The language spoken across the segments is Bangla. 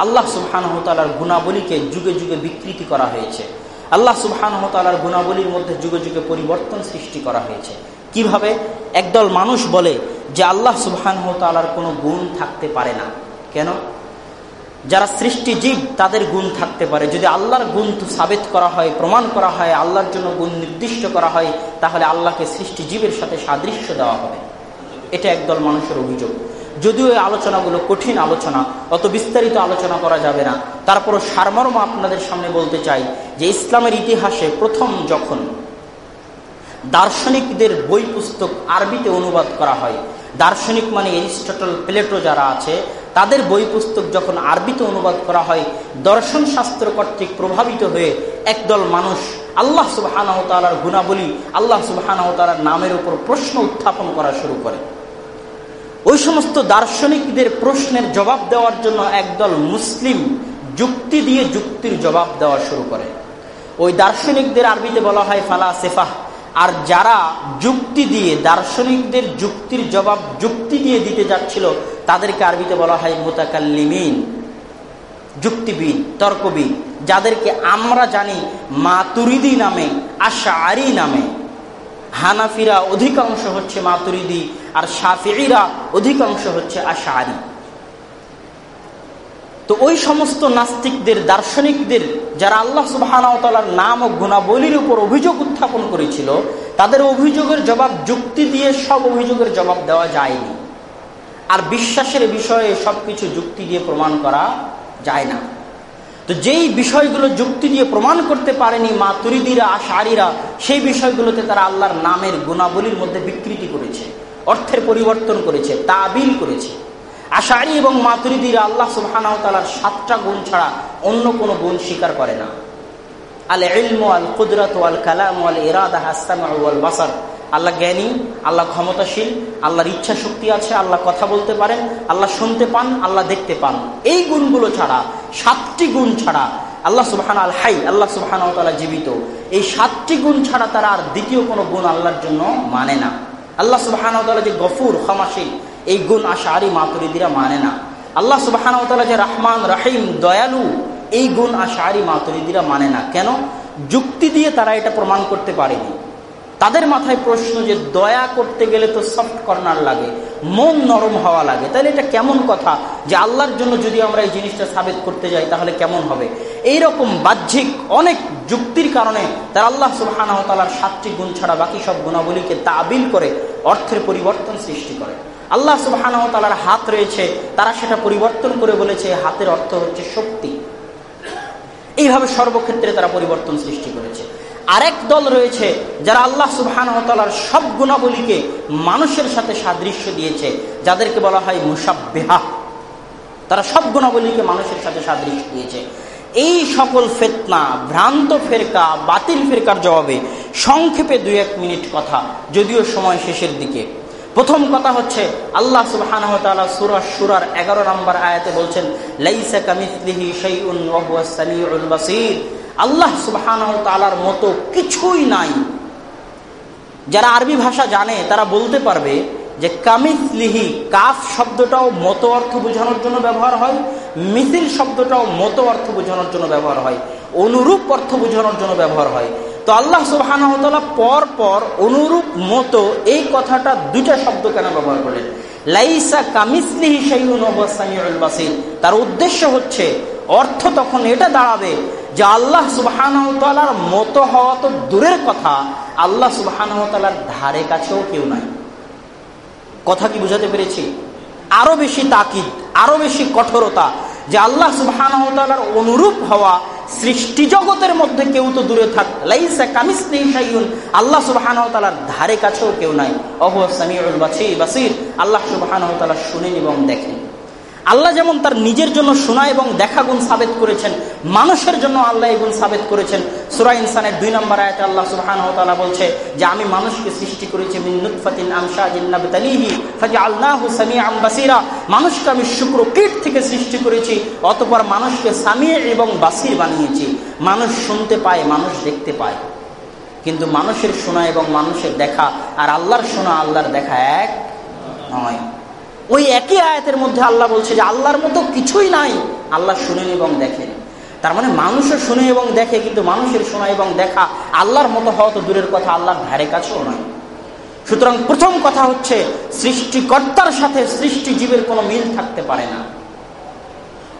আল্লাহ সুবহানহতালার গুণাবলীকে যুগে যুগে বিকৃতি করা হয়েছে। আল্লাহ সুবহানহতালার গুণাবলীর মধ্যে যুগে যুগে পরিবর্তন সৃষ্টি করা হয়েছে। কীভাবে? একদল মানুষ বলে যে আল্লাহ সুবহানহতালার কোনো গুণ থাকতে পারে না। কেন? যারা সৃষ্টি জীব, তাদের গুণ থাকতে পারে। যদি আল্লাহর গুণ সাবেত করা হয়, প্রমাণ করা হয়, আল্লাহর জন্য গুণ নির্দিষ্ট করা হয়, তাহলে আল্লাহকে সৃষ্টি জীবের সাথে সাদৃশ্য দেওয়া হবে। এটা একদল মানুষের অভিযোগ। যদিও এই আলোচনাগুলো কঠিন আলোচনা, অত বিস্তারিত আলোচনা করা যাবে না। তারপরও সারমর্ম আপনাদের সামনে বলতে চাই যে ইসলামের ইতিহাসে প্রথম যখন দার্শনিকদের বই পুস্তক আরবিতে অনুবাদ করা হয়, দার্শনিক মানে এরিস্টটল, প্লেটো যারা আছে, তাদের বই পুস্তক যখন আরবিতে অনুবাদ করা হয়, দর্শন শাস্ত্র কর্তৃক প্রভাবিত হয়ে একদল মানুষ আল্লাহ সুবাহানহতালার গুণাবলী, আল্লাহ সুবাহানহতালার নামের উপর প্রশ্ন উত্থাপন করা শুরু করে। ওই সমস্ত দার্শনিকদের প্রশ্নের জবাব দেওয়ার জন্য একদল মুসলিম যুক্তি দিয়ে যুক্তির জবাব দেওয়া শুরু করে। ওই দার্শনিকদের আরবিতে বলা হয় ফালা সেফাহ। আর যারা যুক্তি দিয়ে, দার্শনিকদের যুক্তির জবাব যুক্তি দিয়ে দিতে যাচ্ছিল, তাদেরকে আরবিতে বলা হয় মোতাকাল্লিমিন, যুক্তিবিদ, তর্কবিদ, যাদেরকে আমরা জানি মাতুরিদি নামে আশারি নামে। হানাফিরা অধিকাংশ হচ্ছে মাতুরিদি আর সাফিরা অধিকাংশ হচ্ছে আশাহারি তো ওই সমস্ত নাস্তিকদের, দার্শনিকদের যারা আল্লাহ সুবাহর নাম ও গুণাবলীর উপর অভিযোগ উত্থাপন করেছিল, তাদের অভিযোগের জবাব, যুক্তি দিয়ে সব অভিযোগের জবাব দেওয়া যায়নি। আর বিশ্বাসের বিষয়ে সবকিছু যুক্তি দিয়ে প্রমাণ করা যায় না। তো যেই বিষয়গুলো যুক্তি দিয়ে প্রমাণ করতে পারেনি মা তুরিদিরা আশারিরা, সেই বিষয়গুলোতে তারা আল্লাহর নামের গুণাবলীর মধ্যে বিকৃতি করেছে, অর্থের পরিবর্তন করেছে, তাবিল করেছে। আশারি এবং মাতুরিদিরা আল্লাহ সুবহানাহু তাআলার সাতটা গুণ ছাড়া অন্য কোনো গুণ স্বীকার করে না। আল ইলমু আল কুদরত আল কালাম আল ইরাদা হাসাম আল বাসার আল্লাহ জ্ঞানী, আল্লাহ ক্ষমতাশীল, আল্লাহর ইচ্ছা শক্তি আছে, আল্লাহ কথা বলতে পারেন, আল্লাহ শুনতে পান, আল্লাহ দেখতে পান। এই গুণগুলো ছাড়া সাতটি গুণ ছাড়া আল্লাহ সুবহান আল হাই, আল্লাহ সুবহান জীবিত। এই সাতটি গুণ ছাড়া তারা আর দ্বিতীয় কোনো গুণ আল্লাহর জন্য মানে না। আল্লাহ সুবহান যে গফুর, ক্ষমাশীল, এই গুণ আশা আশারি মাতুরিদিরা মানে না। আল্লাহ সুবাহ যে রহমান, রাহিম, দয়ালু, এই গুণ আশা আশারি মাতুরিদিরা মানে না। কেন? যুক্তি দিয়ে তারা এটা প্রমাণ করতে পারেনি। তাদের মাথায় প্রশ্ন যে দয়া করতে গেলে তো সফট কর্নার লাগে। মন নরম হওয়া লাগে। তাহলে এটা কেমন কথা? যে আল্লাহর জন্য যদি আমরা এই জিনিসটা সাবেত করতে যাই, তাহলে কেমন হবে? এই রকম বাহ্যিক অনেক যুক্তির কারণে তারা আল্লাহ সুবাহ তালার সাতটি গুণ ছাড়া বাকি সব গুণাবলীকে তাবিল করে অর্থের পরিবর্তন সৃষ্টি করে। আল্লাহ সুবাহ তালার হাত রয়েছে, তারা সেটা পরিবর্তন করে বলেছে হাতের অর্থ হচ্ছে শক্তি। এইভাবে সর্বক্ষেত্রে তারা পরিবর্তন সৃষ্টি করেছে। আরেক দল রয়েছে যারা আল্লাহ সুবাহানতালার সব গুণাবলীকে মানুষের সাথে সাদৃশ্য দিয়েছে, যাদেরকে বলা হয় মুসাব্বেহা তারা সব গুণাবলীকে মানুষের সাথে সাদৃশ্য দিয়েছে। এই সকল ফেতনা, ভ্রান্ত ফেরকা, বাতিল ফেরকার জবাবে সংক্ষেপে দুই এক মিনিট কথা, যদিও সময় শেষের দিকে। প্রথম কথা হচ্ছে, আল্লাহ সুবহান সুরা সুরার এগারো নম্বর আয়াতে বলছেন, লাইসা আল্লাহ সুবহান তালার মতো কিছুই নাই। যারা আরবি ভাষা জানে, তারা বলতে পারবে যে কামিসলিহি কাফ শব্দটাও মতো অর্থ বোঝানোর জন্য ব্যবহার হয় মিথিল শব্দটাও মতো অর্থ বোঝানোর জন্য ব্যবহার হয়, অনুরূপ অর্থ বোঝানোর জন্য ব্যবহার হয়। তো আল্লাহ সুবাহান পর পর অনুরূপ মতো এই কথাটা দুইটা শব্দ কেন ব্যবহার করলেন? লাইসা কামিসলিহি বাসির। তার উদ্দেশ্য হচ্ছে, অর্থ তখন এটা দাঁড়াবে যে আল্লাহ সুবাহানতালার মতো হওয়া তো দূরের কথা, আল্লাহ সুবাহানতালার ধারে কাছেও কেউ নাই। কথা কি বুঝাতে পেরেছি? আরও বেশি তাকিদ, আরও বেশি কঠোরতা, যে আল্লাহ সুবহান অনুরূপ হওয়া সৃষ্টি জগতের মধ্যে কেউ তো দূরে থাক কামিস আল্লাহ সুবহান ধারে কাছেও কেউ নাই। অহ সামিউল বাসির আল্লাহ সুবহান শুনেন এবং দেখেন। আল্লাহ যেমন তার নিজের জন্য শোনা এবং দেখা গুণ সাবেত করেছেন, মানুষের জন্য আল্লাহ এই গুণ সাবেত করেছেন। সুরা ইনসানের দুই নম্বর আয়তে আল্লাহ সুবহান বলছে যে, আমি মানুষকে সৃষ্টি করেছি মানুষকে আমি শুক্র কীট থেকে সৃষ্টি করেছি, অতপর মানুষকে সামিয়ে এবং বাসির বানিয়েছি। মানুষ শুনতে পায়, মানুষ দেখতে পায়। কিন্তু মানুষের শোনা এবং মানুষের দেখা আর আল্লাহর শোনা, আল্লাহর দেখা এক নয়। ওই একই আয়াতের মধ্যে আল্লাহ বলছে যে আল্লাহর মতো কিছুই নাই। আল্লাহ শুনেন এবং দেখেন। তার মানে মানুষও শুনে এবং দেখে, কিন্তু মানুষের শোনা এবং দেখা আল্লাহর মতো হওয়া তো দূরের কথা, আল্লাহর ধারে কাছেও নয়। সুতরাং প্রথম কথা হচ্ছে, সৃষ্টিকর্তার সাথে সৃষ্টি জীবের কোনো মিল থাকতে পারে না।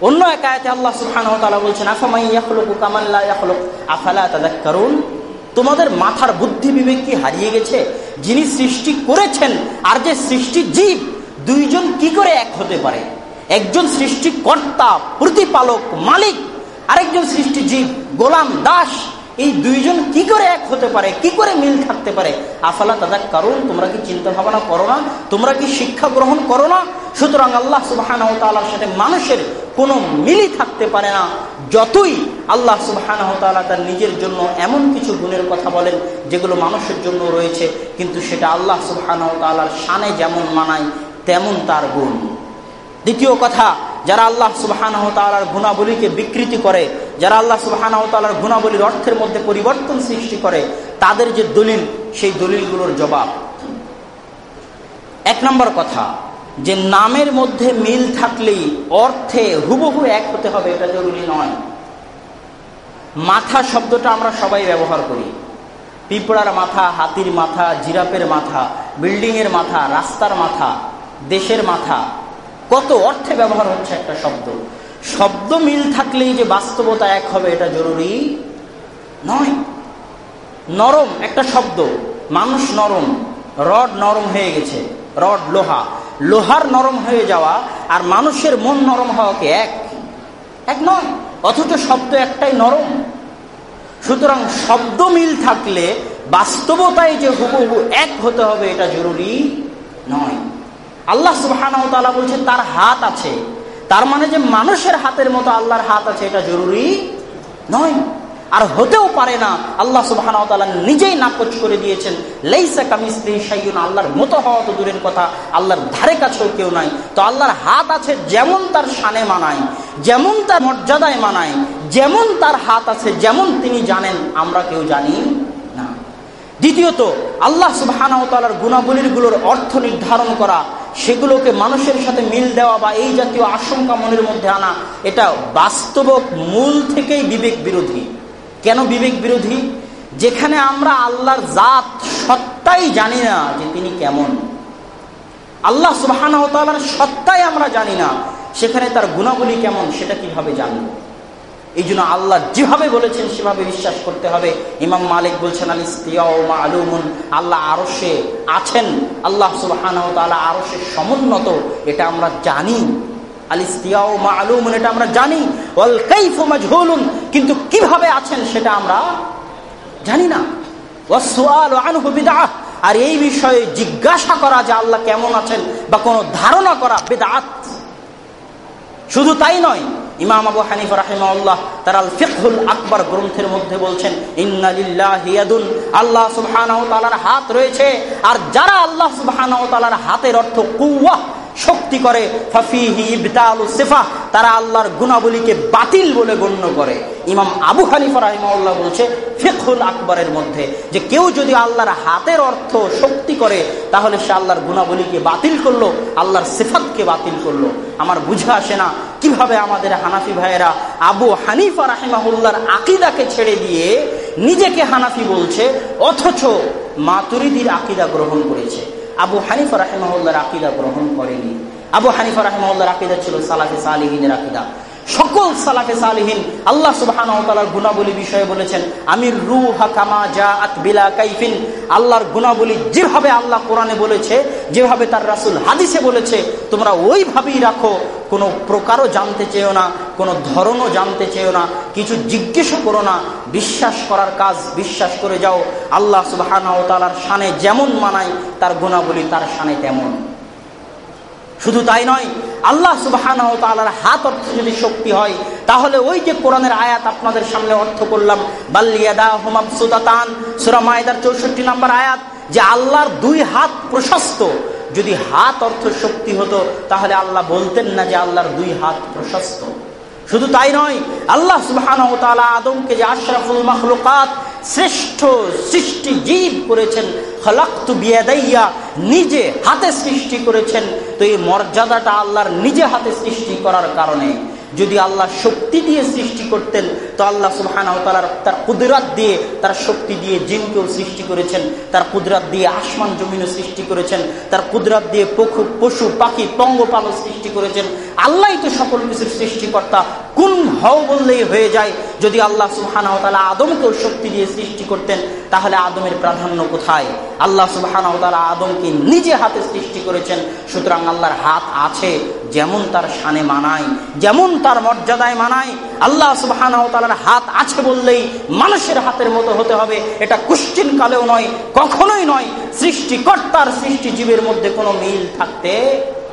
অন্য এক আয়াতে আল্লাহ সুবহানাহু ওয়া তাআলা বলছেন আফামাই ইয়াখলুকু কামান লা ইয়াখলুক, আফালা তাযাক্কারুন? তোমাদের মাথার বুদ্ধি বিবেক কি হারিয়ে গেছে? যিনি সৃষ্টি করেছেন, আর যে সৃষ্টি জীব দুইজন কি করে এক হতে পারে? একজন সৃষ্টিকর্তা প্রতিপালক, মালিক, আরেকজন সৃষ্টি জীব, গোলাম, দাস। এই দুইজন কি করে এক হতে পারে? কি করে মিল থাকতে পারে? আফালা দাদা কারণ তোমরা কি চিন্তা ভাবনা করো না? তোমরা কি শিক্ষা গ্রহণ করো না? সুতরাং আল্লাহ সুবাহ সাথে মানুষের কোনো মিলই থাকতে পারে না। যতই আল্লাহ সুবাহ তার নিজের জন্য এমন কিছু গুণের কথা বলেন, যেগুলো মানুষের জন্য রয়েছে, কিন্তু সেটা আল্লাহ সুবাহ তালার সানে যেমন মানায় তেমন তার গুণ। দ্বিতীয় কথা, যারা আল্লাহ সুবাহান তালার গুণাবলীকে বিকৃতি করে, যারা আল্লাহ সুবাহান তালার গুণাবলীর অর্থের মধ্যে পরিবর্তন সৃষ্টি করে, তাদের যে দলিল, সেই দলিলগুলোর জবাব। এক নম্বর কথা, যে নামের মধ্যে মিল থাকলেই অর্থে হুবহু এক হতে হবে, এটা জরুরি নয়। মাথা শব্দটা আমরা সবাই ব্যবহার করি। পিঁপড়ার মাথা, হাতির মাথা জিরাপের মাথা, বিল্ডিংয়ের মাথা, রাস্তার মাথা দেশের মাথা। কত অর্থে ব্যবহার হচ্ছে একটা শব্দ। শব্দ মিল থাকলেই যে বাস্তবতা এক হবে, এটা জরুরি নয়। নরম একটা শব্দ। মানুষ নরম। রড নরম হয়ে গেছে। রড লোহা। লোহার নরম হয়ে যাওয়া আর মানুষের মন নরম হওয়াকে এক। এক নয়। অথচ শব্দ একটাই নরম। সুতরাং শব্দ মিল থাকলে বাস্তবতায় যে হুবহু এক হতে হবে, এটা জরুরি নয়। আল্লাহ সুবাহ বলছে, তার হাত আছে। তার মানে যে মানুষের হাতের মতো আল্লাহর হাত আছে, এটা জরুরি নয়। আর হতেও পারে না, আল্লাহ সুবাহ নিজেই নাকচ করে দিয়েছেন, লেইসা কামিস্ত্রি সাইয়ুন আল্লাহর মতো হওয়া তো দূরের কথা, আল্লাহর ধারে কাছেও কেউ নাই। তো আল্লাহর হাত আছে যেমন তার সানে মানায়, যেমন তার মর্যাদায় মানায়, যেমন তার হাত আছে যেমন তিনি জানেন, আমরা কেউ জানি না। দ্বিতীয়ত, আল্লাহ সুবাহ গুণাবলীর অর্থ নির্ধারণ করা সেগুলোকে মানুষের সাথে মিল দেওয়া বা এই জাতীয় আশঙ্কা মনের মধ্যে আনা, এটা বাস্তব মূল থেকেই বিবেক বিরোধী। কেন বিবেক বিরোধী? যেখানে আমরা আল্লাহর জাত সত্তাই জানি না যে তিনি কেমন। আল্লাহ সুবাহ সত্তাই আমরা জানি না, সেখানে তার গুণাবলী কেমন, সেটা কীভাবে জানব? এই জন্য আল্লাহ যেভাবে বলেছেন, সেভাবে বিশ্বাস করতে হবে। ইমাম মালিক বলছেন আলুমুন আল্লাহ আরসে আছেন। আল্লাহ সুবাহ আরসের সমুন্নত, এটা আমরা জানি। আলিস্তিয়াও মা আলুমুন এটা আমরা জানি। ওয়াল কাইফু মাজহুলুন কিন্তু কীভাবে আছেন সেটা আমরা জানি না। ওয়াসওয়াল আনহু বিদআহ আর এই বিষয়ে জিজ্ঞাসা করা যে আল্লাহ কেমন আছেন বা কোনো ধারণা করা বেদাত শুধু তাই নয় ইমাম আবু হানিফ রাহিমাল্লাহ তার আল ফিকহুল আকবর গ্রন্থের মধ্যে বলছেন ইন্নালিল্লাহিয়াদুন আল্লাহ সুবহানাহু হাত রয়েছে, আর যারা আল্লাহ সুবহানাহু হাতের অর্থ কুওয়াহ শক্তি করে তারা আল্লাহর গুণাবলীকে বাতিল বলে গণ্য করে। ইমাম আবু হানিফা রাহিমাউল্লাহ বলছে ফেকুল আকবরের মধ্যে, যে কেউ যদি আল্লাহর হাতের অর্থ শক্তি করে, তাহলে সে আল্লাহর গুণাবলীকে বাতিল করল, আল্লাহর সেফাতকে বাতিল করল। আমার বুঝে আসে না কীভাবে আমাদের হানাফি ভাইয়েরা আবু হানিফা রাহিমাহুল্লার আকিদাকে ছেড়ে দিয়ে নিজেকে হানাফি বলছে, অথচ মাতুরিদির আকিদা গ্রহণ করেছে। আবু হানিফা রাহেমাউল্লাহর আকিদা গ্রহণ করেনি। আবু হানিফা রাহেমাউল্লাহর আকিদা ছিল সালাফে সালিহিনের আকিদা। সকল সালাফে সালিহীন আল্লাহ সুবাহানতালার গুণাবলী বিষয়ে বলেছেন, আমির রু হাকামা যা বিলা কাইফিন। আল্লাহর গুণাবলী যেভাবে আল্লাহ কোরআনে বলেছে, যেভাবে তার রাসুল হাদিসে বলেছে, তোমরা ওইভাবেই রাখো। কোনো প্রকারও জানতে চেয়েও না, কোনো ধরনও জানতে চেয়েও না, কিছু জিজ্ঞেসও করো না, বিশ্বাস করার কাজ বিশ্বাস করে যাও। আল্লাহ সুবাহানতালার সানে যেমন মানায়, তার গুণাবলী তার সানে তেমন। শুধু তাই নয়, আল্লাহ সুবাহ হাত অর্থ যদি শক্তি হয়, তাহলে ওই যে কোরআনের আয়াত আপনাদের সামনে অর্থ করলাম বাল্লিয়াদা হোমাব সুদাতান সুরা মায়দার চৌষট্টি নম্বর আয়াত, যে আল্লাহর দুই হাত প্রশস্ত যদি হাত অর্থ শক্তি হতো, তাহলে আল্লাহ বলতেন না যে আল্লাহর দুই হাত প্রশস্ত। শুধু তাই নয়, আল্লাহ সুবাহ আদমকে যে আশরাফুল মখলুকাত শ্রেষ্ঠ সৃষ্টি জীব করেছেন নিজে হাতে সৃষ্টি করেছেন, তো এই মর্যাদাটা আল্লাহর নিজে হাতে সৃষ্টি করার কারণে যদি আল্লাহ শক্তি দিয়ে সৃষ্টি করতেন, তো আল্লাহ তালার তার কুদরাত দিয়ে তার শক্তি দিয়ে জিনকেও সৃষ্টি করেছেন, তার কুদরাত দিয়ে আসমান জমিনও সৃষ্টি করেছেন, তার কুদরাত দিয়ে পশু পশু, পাখি, পঙ্গপালও সৃষ্টি করেছেন। আল্লাহ তো সকল কিছুর সৃষ্টিকর্তা। কোন হও বললেই হয়ে যায়, যদি আল্লাহ সুলহানা তালা আদমকেও শক্তি দিয়ে সৃষ্টি করতেন, তাহলে আদমের প্রাধান্য কোথায়? আল্লাহ সুলহানা তালা আদমকে নিজে হাতে সৃষ্টি করেছেন, সুতরাং আল্লাহর হাত আছে। যেমন তার সানে মানায়, যেমন তার মর্যাদায় মানায়, আল্লাহ সুবাহান হাত আছে বললেই মানুষের হাতের মতো হতে হবে। এটা কুশ্চিন কালেও নয়, কখনোই নয়। সৃষ্টিকর্তার সৃষ্টিজীবের মধ্যে কোনো মিল থাকতে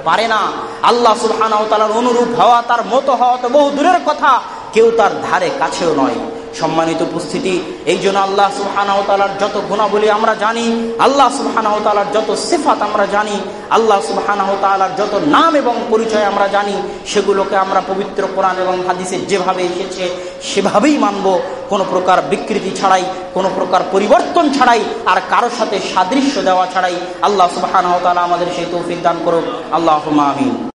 পারে না। আল্লাহ সুবহান অনুরূপ হওয়া তার মতো হওয়া তো বহু দূরের কথা, কেউ তার ধারে কাছেও নয়। সম্মানিত উপস্থিতি। এই জন্য আল্লাহ সুবহানাহু তাআলার যত গুণাবলী আমরা জানি, আল্লাহ সুবহানাহু তাআলার যত সিফাত আমরা জানি, আল্লাহ সুবহানাহু তাআলার যত নাম এবং পরিচয় আমরা জানি, সেগুলোকে আমরা পবিত্র কোরআন এবং হাদিসে যেভাবে এসেছে, সেভাবেই মানব। কোনো প্রকার বিকৃতি ছাড়াই, কোনো প্রকার পরিবর্তন ছাড়াই, আর কারোর সাথে সাদৃশ্য দেওয়া ছাড়াই আল্লাহ সুবহানাহু তাআলা আমাদের সেই তৌফিক দান করুক। আল্লাহ আমিন।